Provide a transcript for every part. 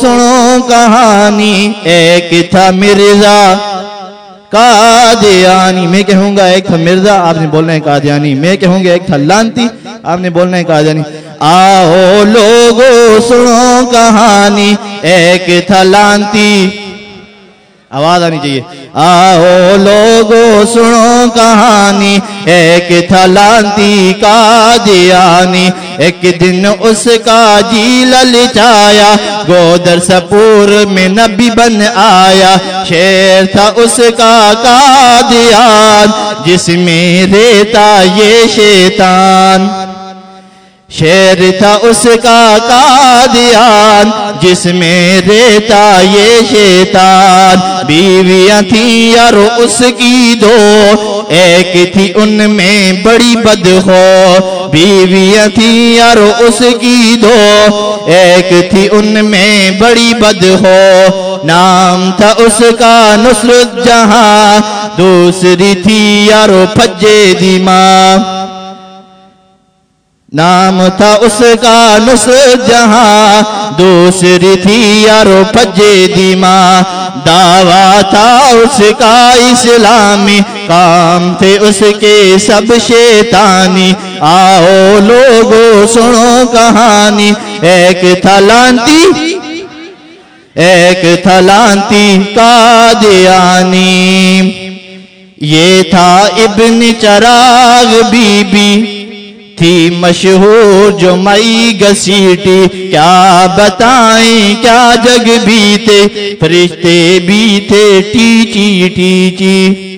سنو کہانی، ایک تھا مرزا قادیانی۔ میں کہوں گا ایک تھا مرزا، آپ نے بولنا ہے قادیانی۔ میں کہوں گا ایک تھا لانتی، آپ نے بولنا ہے قادیانی۔ آؤ لوگو، سنو کہانی، ایک تھا لانتی۔ آواز آنی چاہیے۔ آؤ لوگو سنو کہانی، ایک تھا لانتی قادیانی ایک دن اس کا جی للچایا گودر سپور میں نبی بن آیا، شیر تھا اس کا قادیان، جس میں رہتا یہ شیطان۔ شیر تھا اس کا قادیان، جس میں رہتا یہ شیطان۔ بیویاں تھیں یار اس کی دو، ایک تھی ان میں بڑی بد ہو بیویاں تھیں یار اس کی دو، ایک تھی ان میں بڑی بد ہو نام تھا اس کا نصرت جہاں دوسری تھی یارو پجے دی ماں۔ نام تھا اس کا نس جہاں، دوسری تھی یارو پجے دیما۔ دعویٰ تھا اس کا اسلامی، کام تھے اس کے سب شیطانی۔ آؤ لوگو، سنو کہانی۔ ایک تھا لانتی، ایک تھا لانتی قادیانی یہ تھا ابن چراغ بی بی۔ تھی مشہور جو مئی گسیٹی کیا بتائیں، کیا جگ بیتے؟ تھے فرشتے بھی تھے ٹیچی ٹیچی۔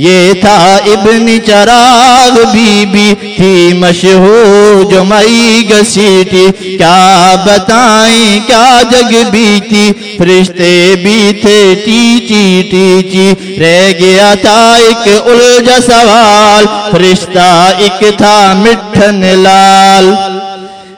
یہ تھا ابن چراغ بی بی تھی مشہور جو مئی گسیٹی۔ کیا بتائیں کیا جگ بھی تھی فرشتے بھی تھے ٹیچی ٹیچی۔ رہ گیا تھا ایک الجا سوال، فرشتہ ایک تھا مٹھن لال۔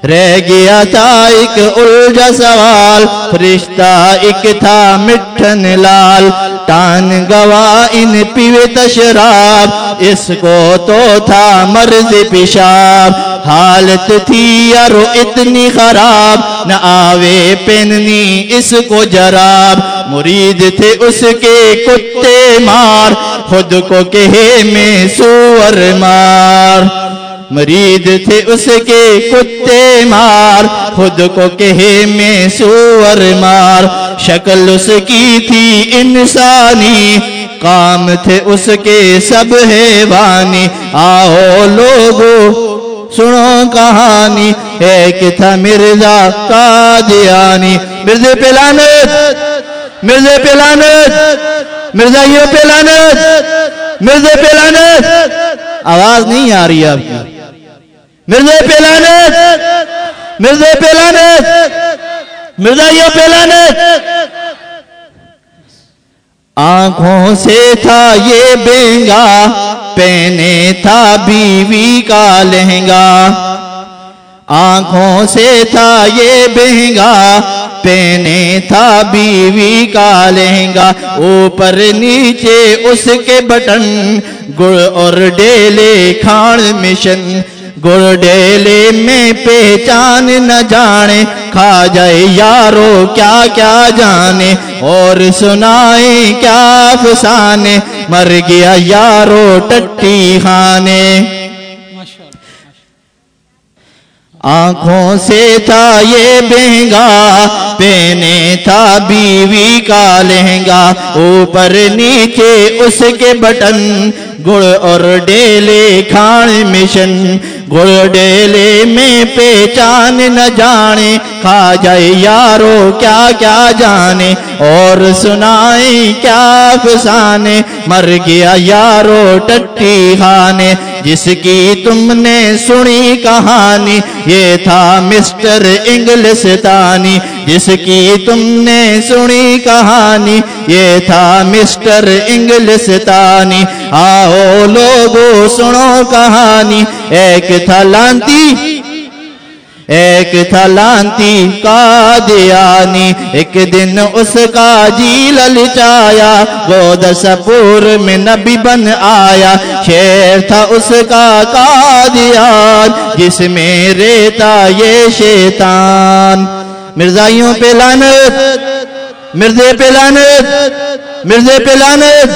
رہ گیا تھا ایک الجا سوال، فرشتہ ایک تھا مٹھن لال۔ ٹان گوا ان پیوے تشراب اس کو تو تھا مرض پیشاب۔ حالت تھی یارو اتنی خراب، نہ آوے پیننی اس کو جراب۔ مرید تھے اس کے کتے مار، خود کو کہے میں سور مار۔ مرید تھے اس کے کتے مار، خود کو کہے میں سور مار۔ شکل اس کی تھی انسانی، کام تھے اس کے سب حیوانی۔ آؤ لوگو، سنو کہانی، ایک تھا مرزا قادیانی۔ مرزے پہ لانت مرزے پہ لانت مرزائیوں پہ لانت مرزے پہ لانت آواز نہیں آ رہی آپ کی مرزا پیلانت مرزا پیلانت مرزا یہ پیلانت آنکھوں سے تھا یہ بینگا، پہنے تھا بیوی کا لہنگا۔ آنکھوں سے تھا یہ بہنگا پہنے تھا بیوی کا لہنگا۔ اوپر نیچے اس کے بٹن، گڑ اور ڈیلے کھان مشن۔ گرڈیلے میں پہچان نہ جانے، کھا جائے یارو، کیا کیا جانے؟ اور سنائے کیا فسانے مر گیا یارو، ٹٹی خانے۔ آنکھوں سے تھا یہ بہنگا پہنے تھا بیوی کا لہنگا۔ اوپر نیچے اس کے بٹن، گڑ اور ڈیلے کھان مشن۔ گڑ ڈیلے میں پہچان نہ جانے، کھا جائے یارو، کیا کیا جانے؟ اور سنائیں کیا فسانے مر گیا یارو ٹٹی خانے، جس کی تم نے سنی کہانی؟ یہ تھا مسٹر انگلستانی جس کی تم نے سنی کہانی؟ یہ تھا مسٹر انگلستانی آؤ لوگو سنو کہانی، ایک تھا لانتی، ایک تھا لانتی قادیانی، ایک دن اس کا جی للچایا گود سپور میں نبی بن آیا، شیر تھا اس کا قادیان، جس میں رہتا یہ شیطان۔ مرزائیوں پہ لانت مرزے پہ لانت مرزے پہ لانت